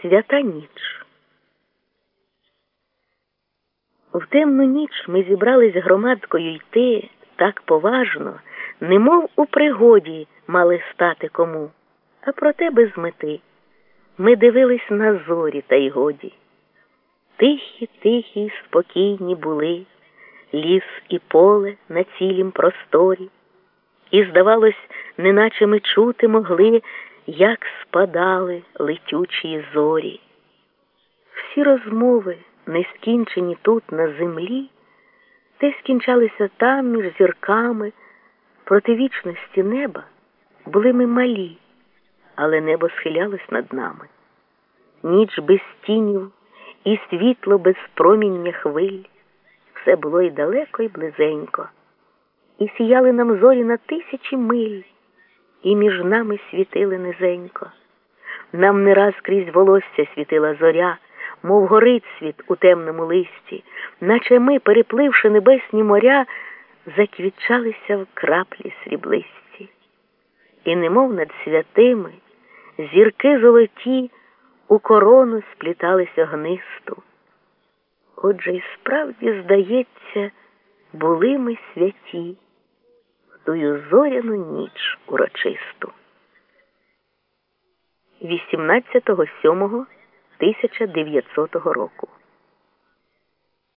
Свята ніч. В темну ніч ми зібрались громадкою йти так поважно, немов у пригоді мали стати кому, а проте без мети. Ми дивились на зорі, та й годі. Тихі, тихі, спокійні були ліс і поле на цілім просторі, і, здавалось, неначе ми чути могли, як спадали летючі зорі. Всі розмови, не скінчені тут, на землі, те скінчалися там між зірками, проти вічності неба були ми малі, але небо схилялось над нами. Ніч без тінів і світло без проміння хвиль. Все було і далеко, і близенько, і сіяли нам зорі на тисячі миль, і між нами світили низенько. Нам не раз крізь волосся світила зоря, мов горить світ у темному листі, наче ми, перепливши небесні моря, заквітчалися в краплі сріблисті. І немов над святими зірки золоті у корону спліталися гнисту. Отже, і справді, здається, були ми святі тую зоряну ніч урочисту. 18.07.1900 року